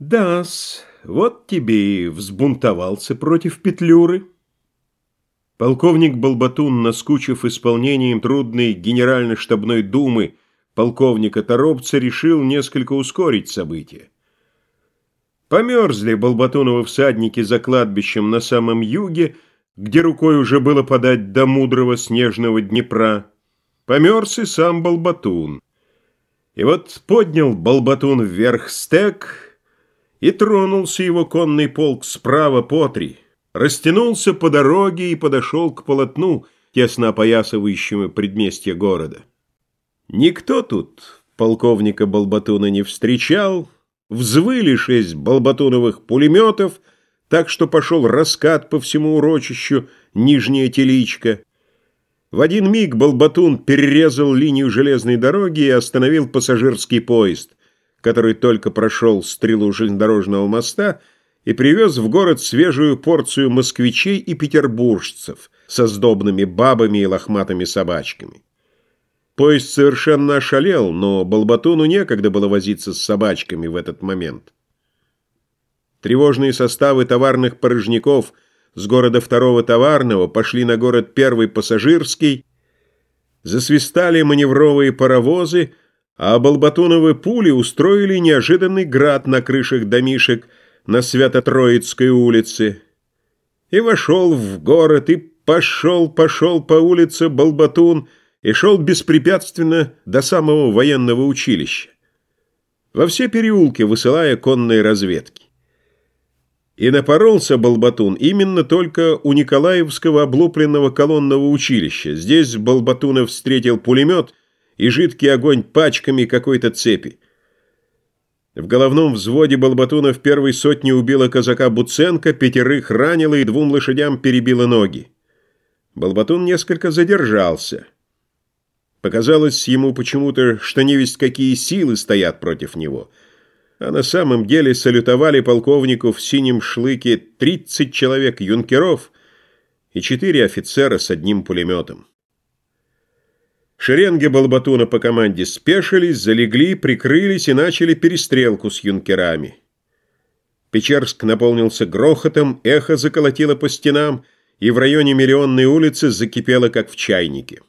Да-с, вот тебе и взбунтовался против Петлюры. Полковник Балбатун, наскучив исполнением трудной генерально-штабной думы полковника Торопца, решил несколько ускорить события. Померзли Балбатуновы всадники за кладбищем на самом юге, где рукой уже было подать до мудрого снежного Днепра. Померз и сам Балбатун. И вот поднял Балбатун вверх стек и тронулся его конный полк справа по три, растянулся по дороге и подошел к полотну, тесно опоясывающему предместье города. Никто тут полковника Балбатуна не встречал, взвыли шесть Балбатуновых пулеметов, так что пошел раскат по всему урочищу Нижняя Теличка. В один миг Балбатун перерезал линию железной дороги и остановил пассажирский поезд который только прошел стрелу железнодорожного моста и привез в город свежую порцию москвичей и петербуржцев со сдобными бабами и лохматыми собачками. Поезд совершенно ошалел, но Балбатуну некогда было возиться с собачками в этот момент. Тревожные составы товарных порожняков с города второго товарного пошли на город первый пассажирский, засвистали маневровые паровозы, а Балбатуновы пули устроили неожиданный град на крышах домишек на Свято-Троицкой улице. И вошел в город, и пошел, пошел по улице Балбатун, и шел беспрепятственно до самого военного училища. Во все переулки высылая конные разведки. И напоролся Балбатун именно только у Николаевского облупленного колонного училища. Здесь Балбатунов встретил пулемет — и жидкий огонь пачками какой-то цепи. В головном взводе Балбатуна в первой сотне убила казака Буценко, пятерых ранила и двум лошадям перебила ноги. Балбатун несколько задержался. Показалось ему почему-то, что не весть какие силы стоят против него. А на самом деле салютовали полковнику в синем шлыке 30 человек юнкеров и четыре офицера с одним пулеметом. Шеренги Балбатуна по команде спешились, залегли, прикрылись и начали перестрелку с юнкерами. Печерск наполнился грохотом, эхо заколотило по стенам, и в районе Миллионной улицы закипело, как в чайнике.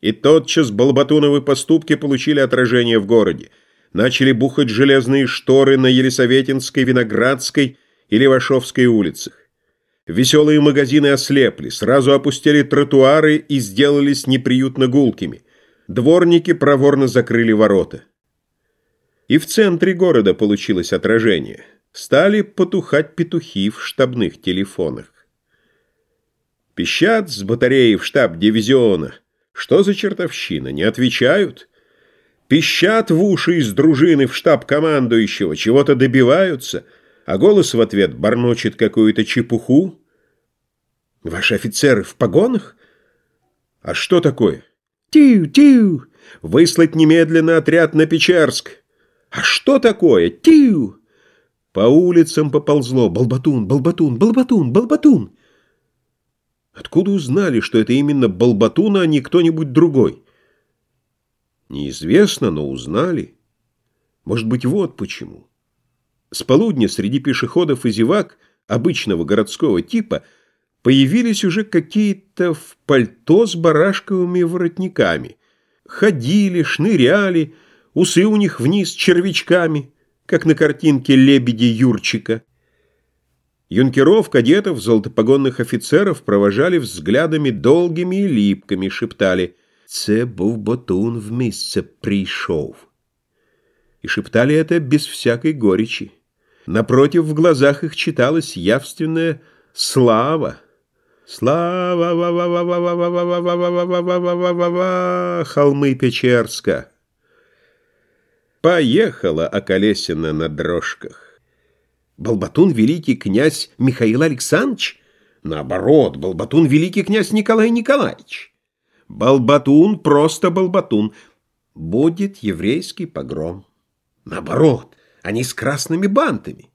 И тотчас Балбатуновы поступки получили отражение в городе. Начали бухать железные шторы на Елисаветинской, Виноградской и Левашовской улицах. Веселые магазины ослепли, сразу опустили тротуары и сделались неприютно гулкими. Дворники проворно закрыли ворота. И в центре города получилось отражение. Стали потухать петухи в штабных телефонах. Пищат с батареи в штаб дивизиона. Что за чертовщина? Не отвечают. Пищат в уши из дружины в штаб командующего, чего-то добиваются — а голос в ответ бормочет какую-то чепуху. Ваши офицеры в погонах? А что такое? Тю-тю! Выслать немедленно отряд на Печерск. А что такое? Тю! По улицам поползло. Балбатун, Балбатун, Балбатун, Балбатун. Откуда узнали, что это именно Балбатун, а не кто-нибудь другой? Неизвестно, но узнали. Может быть, вот почему. С полудня среди пешеходов и зевак обычного городского типа появились уже какие-то в пальто с барашковыми воротниками. Ходили, шныряли, усы у них вниз червячками, как на картинке лебеди Юрчика. Юнкеров, кадетов, золотопогонных офицеров провожали взглядами долгими и липкими, шептали «Це був ботун в місце прийшов» и шептали это без всякой горечи. Напротив, в глазах их читалась явственная слава. Слава, ва ва ва ва ва ва ва ва ва ва ва ва ва ва ва холмы Печерска. Поехала Околесина на дрожках. Балбатун великий князь Михаил Александрович? Наоборот, Балбатун великий князь Николай Николаевич. Балбатун просто Балбатун. Будет еврейский погром. Наоборот, они с красными бантами.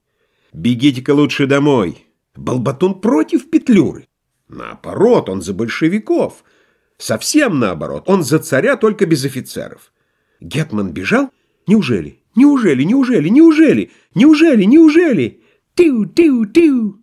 Бегите-ка лучше домой. Балбатун против Петлюры. Наоборот, он за большевиков. Совсем наоборот, он за царя, только без офицеров. Гетман бежал? Неужели? Неужели, неужели, неужели, неужели, неужели? Тю-тю-тю!»